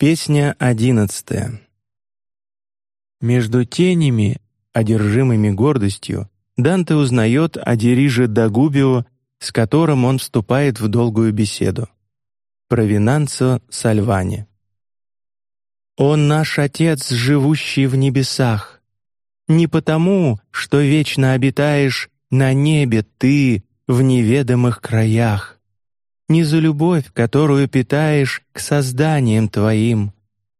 Песня одиннадцатая. Между тенями, одержимыми гордостью, Данте узнает о Дириже Дагубио, с которым он вступает в долгую беседу. Провинанцо Сальвани. Он наш Отец, живущий в небесах, не потому, что вечно обитаешь на небе ты в неведомых краях, не за любовь, которую питаешь к созданиям твоим.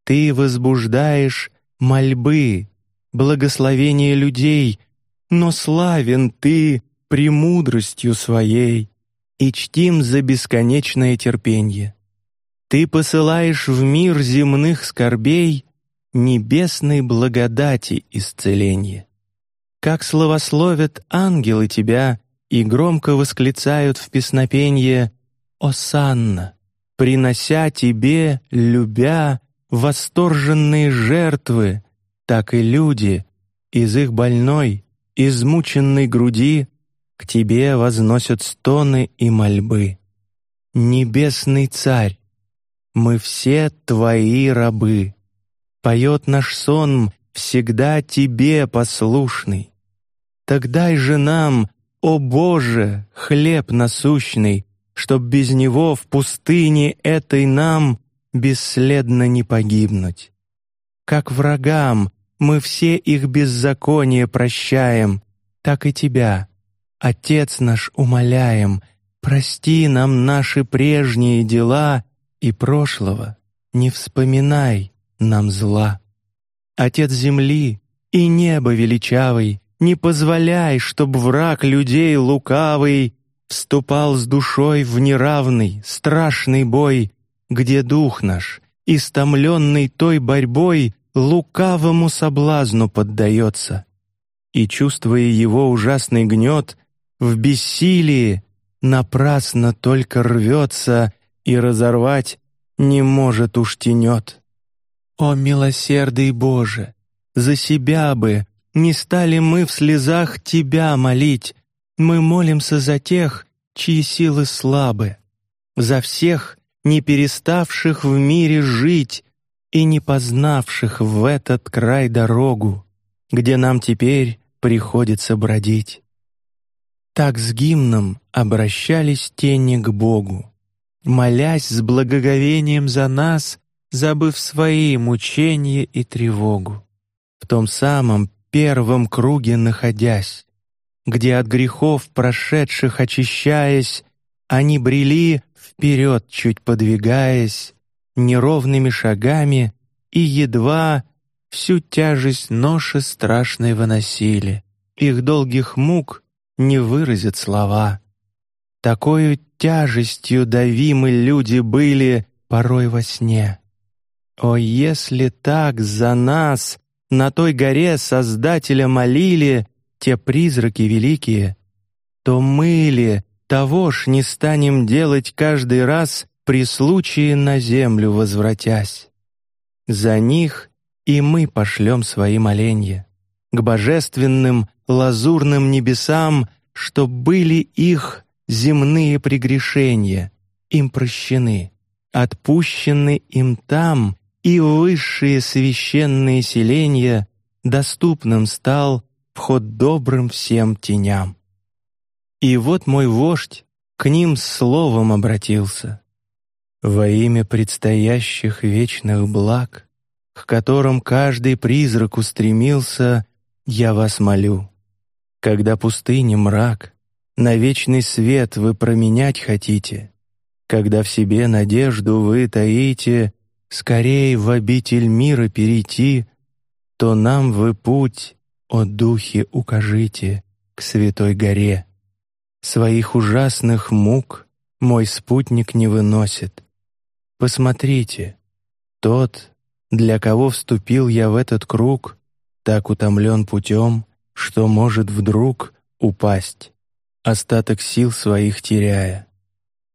Ты возбуждаешь мольбы, благословение людей, но славен ты премудростью своей и чтим за бесконечное терпение. Ты посылаешь в мир земных скорбей небесной благодати исцеление. Как славословят ангелы тебя и громко восклицают в песнопенье Осанна, принося тебе, любя, восторженные жертвы, так и люди из их больной, измученной груди к тебе возносят стоны и мольбы. Небесный царь, мы все твои рабы. Поет наш сон всегда тебе послушный. Так дай же нам, о Боже, хлеб насущный, чтоб без него в пустыне этой нам бесследно не погибнуть. Как врагам мы все их беззаконие прощаем, так и тебя, Отец наш, умоляем, прости нам наши прежние дела и прошлого, не вспоминай нам зла. Отец земли и небо величавый, не позволяй, чтоб враг людей лукавый вступал с душой в неравный, страшный бой, где дух наш, истомленный той борьбой, лукавому соблазну поддается, и чувствуя его ужасный гнет, в бессилии напрасно только рвется и разорвать не может уж тянет. О милосердный Боже, за себя бы не стали мы в слезах Тебя молить, мы молимся за тех, чьи силы слабы, за всех, не переставших в мире жить и не познавших в этот край дорогу, где нам теперь приходится бродить. Так с гимном обращались тени к Богу, молясь с благоговением за нас, забыв свои мучения и тревогу. В том самом первом круге находясь, где от грехов прошедших очищаясь, они брели вперед, чуть подвигаясь, неровными шагами и едва всю тяжесть ноши страшной выносили. Их долгих мук не выразят слова. Такою тяжестью давимы люди были порой во сне. О, если так за нас на той горе Создателя молили те призраки великие, то мы ли того ж не станем делать каждый раз при случае на землю возвратясь? За них и мы пошлем свои моленья к божественным лазурным небесам, что были их земные прегрешения, им прощены, отпущены им там и высшие священные селения доступным стал вход добрым всем теням. И вот мой вождь к ним словом обратился. Во имя предстоящих вечных благ, к которым каждый призрак устремился, я вас молю. Когда пустыни мрак, на вечный свет вы променять хотите, когда в себе надежду вы таите, скорей в обитель мира перейти, то нам вы путь, о духе, укажите к святой горе. Своих ужасных мук мой спутник не выносит. Посмотрите, тот, для кого вступил я в этот круг, так утомлен путем, что может вдруг упасть, остаток сил своих теряя.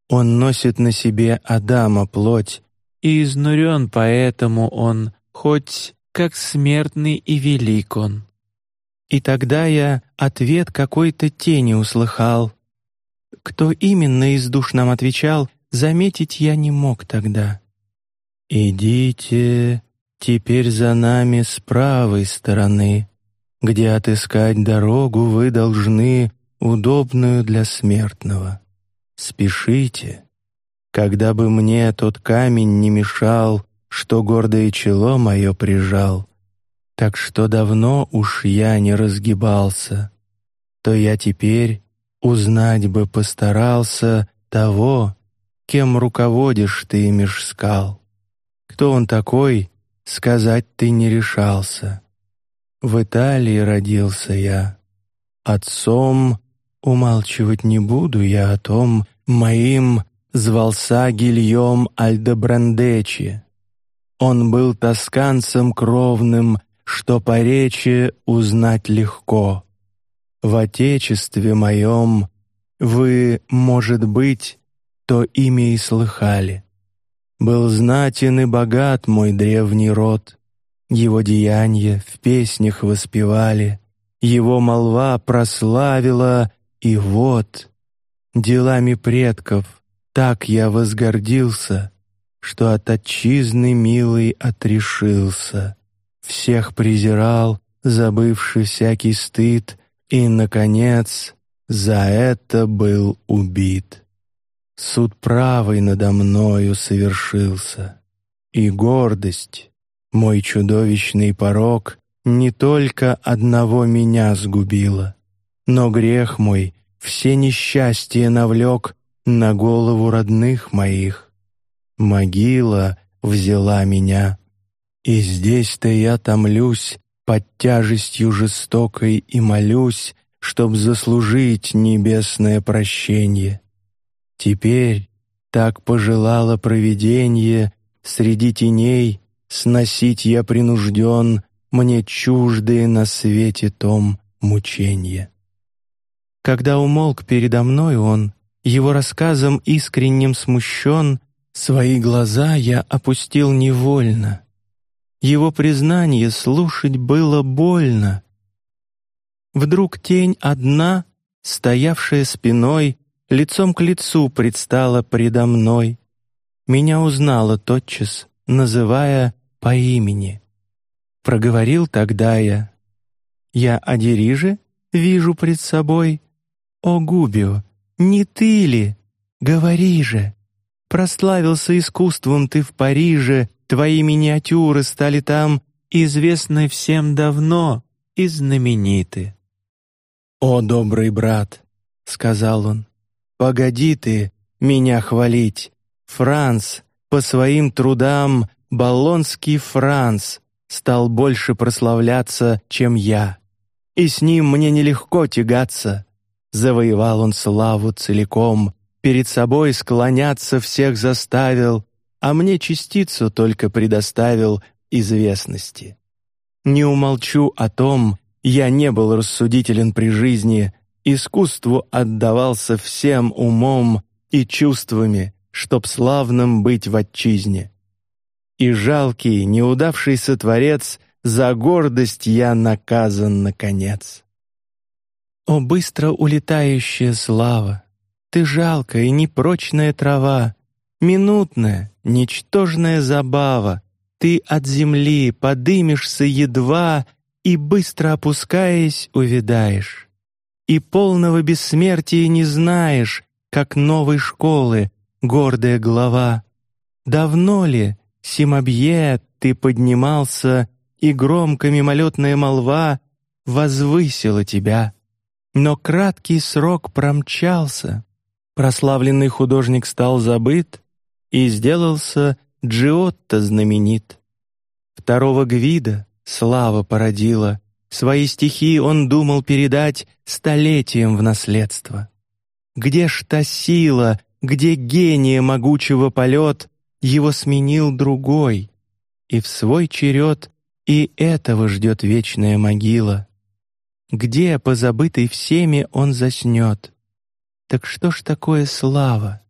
Он носит на себе Адама плоть и изнурен, поэтому он, хоть как смертный и велик он. И тогда я ответ какой-то тени услыхал. Кто именно из душ нам отвечал, заметить я не мог тогда. Идите теперь за нами с правой стороны, где отыскать дорогу вы должны удобную для смертного. Спешите, когда бы мне тот камень не мешал, что гордое чело мое прижал, так что давно уж я не разгибался, то я теперь узнать бы постарался того, кем руководишь ты меж скал. Кто он такой, сказать ты не решался. В Италии родился я. Отцом умалчивать не буду я о том, моим звался Гильем Альдебрандечи. Он был тосканцем кровным, что по речи узнать легко. В отечестве моем вы, может быть, то имя и слыхали. Был знатен и богат мой древний род, его деяния в песнях воспевали, его молва прославила, и вот делами предков так я возгордился, что от отчизны милый отрешился, всех презирал, забывший всякий стыд, и, наконец, за это был убит. Суд правый надо мною совершился, и гордость, мой чудовищный порок, не только одного меня сгубила, но грех мой все несчастья навлек на голову родных моих. Могила взяла меня, и здесь-то я томлюсь под тяжестью жестокой и молюсь, чтоб заслужить небесное прощение. Теперь так пожелало провидение среди теней сносить я принужден мне чуждые на свете том мучения. Когда умолк передо мной он, его рассказом искренним смущен, свои глаза я опустил невольно. Его признание слушать было больно. Вдруг тень одна, стоявшая спиной, лицом к лицу предстала предо мной. Меня узнала тотчас, называя по имени. Проговорил тогда я: "Я Адириже вижу пред собой. О Губио, не ты ли? Говори же. Прославился искусством ты в Париже, твои миниатюры стали там известны всем давно и знамениты. О добрый брат, сказал он, Погоди ты меня хвалить, Франц по своим трудам Болонский Франц стал больше прославляться, чем я, и с ним мне нелегко тягаться. Завоевал он славу целиком, перед собой склоняться всех заставил, а мне частицу только предоставил известности. Не умолчу о том, я не был рассудителен при жизни, искусству отдавался всем умом и чувствами, чтоб славным быть в отчизне. И жалкий, неудавшийся творец за гордость я наказан наконец. О быстро улетающая слава, ты жалкая и непрочная трава, минутная, ничтожная забава. Ты от земли подымешься едва и быстро опускаясь увядаешь и полного бессмертия не знаешь, как новой школы, гордая глава. Давно ли, Симабье, ты поднимался, и громко мимолетная молва возвысила тебя? Но краткий срок промчался, прославленный художник стал забыт и сделался Джиотто знаменит. Второго Гвида слава породила, Свои стихи он думал передать столетиям в наследство. Где ж та сила, где гения могучего полет его сменил другой, и в свой черед и этого ждет вечная могила. Где позабытый всеми он заснет? Так что ж такое слава?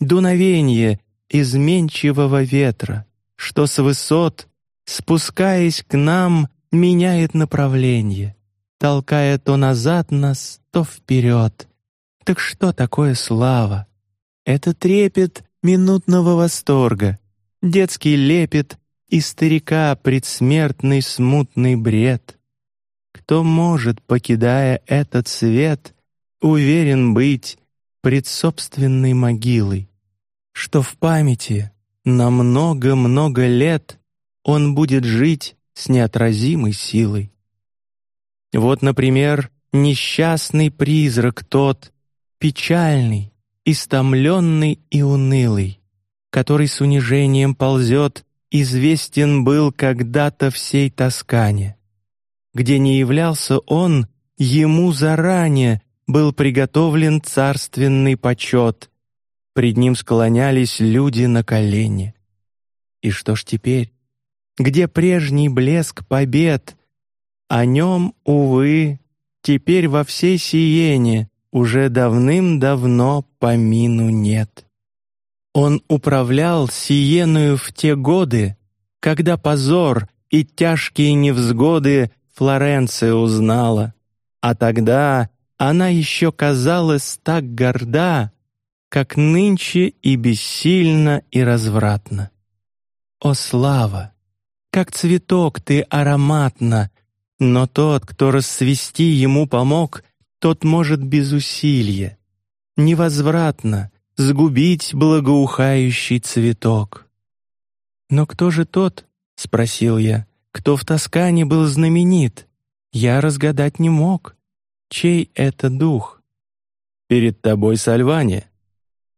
Дуновение изменчивого ветра, что с высот, спускаясь к нам, меняет направление, толкая то назад нас, то вперед. Так что такое слава? Это трепет минутного восторга, детский лепет и старика предсмертный смутный бред. Кто может, покидая этот свет, уверен быть пред собственной могилой, что в памяти на много-много лет он будет жить с неотразимой силой. Вот, например, несчастный призрак тот, печальный, истомленный и унылый, который с унижением ползет, известен был когда-то всей Тоскане, где не являлся он, ему заранее был приготовлен царственный почет, пред ним склонялись люди на колени. И что ж теперь? Где прежний блеск побед? О нем, увы, теперь во всей сиене уже давным-давно помину нет. Он управлял сиеную в те годы, когда позор и тяжкие невзгоды Флоренция узнала, а тогда она еще казалась так горда, как нынче и бессильно и развратно. О слава, как цветок ты ароматна, но тот, кто расцвести ему помог, тот может без усилия, невозвратно сгубить благоухающий цветок. Но кто же тот? – спросил я, кто в Тоскане был знаменит. Я разгадать не мог. Чей это дух? Перед тобой Сальвани.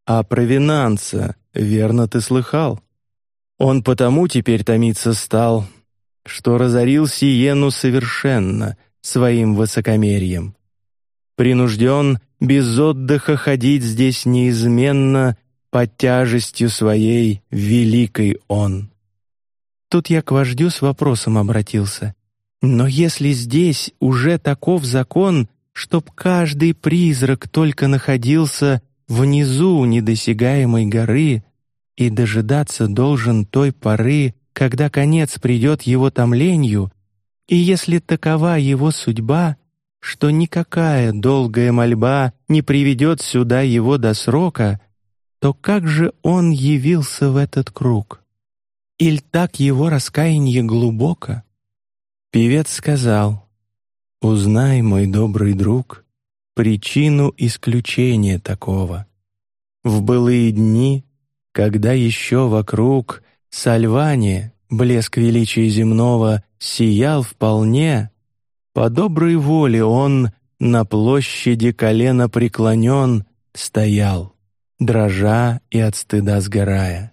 А провинанца, верно ты слыхал? Он потому теперь томиться стал, что разорил Сиену совершенно своим высокомерием. Принужден без отдыха ходить здесь неизменно под тяжестью своей великой он. Тут я к вождю с вопросом обратился. Но если здесь уже таков закон, чтоб каждый призрак только находился внизу недосягаемой горы и дожидаться должен той поры, когда конец придет его томлению, и если такова его судьба, что никакая долгая мольба не приведет сюда его до срока, то как же он явился в этот круг? Иль так его раскаяние глубоко? Певец сказал: Узнай, мой добрый друг, причину исключения такого. В былые дни, когда еще вокруг Сальване блеск величия земного сиял вполне, по доброй воле он на площади колено преклонен стоял, дрожа и от стыда сгорая,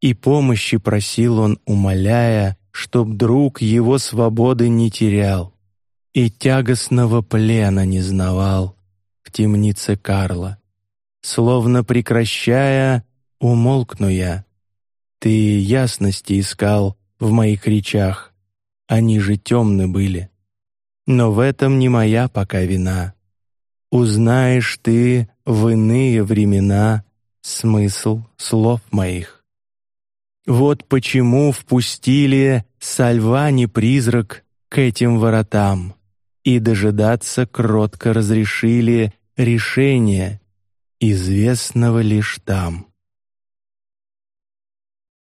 и помощи просил он, умоляя, чтоб друг его свободы не терял и тягостного плена не знавал в темнице Карла. Словно прекращая, умолкну я. Ты ясности искал в моих речах, они же темны были. Но в этом не моя пока вина. Узнаешь ты в иные времена смысл слов моих. Вот почему впустили Сальвани призрак к этим воротам и дожидаться кротко разрешили решения, известного лишь там.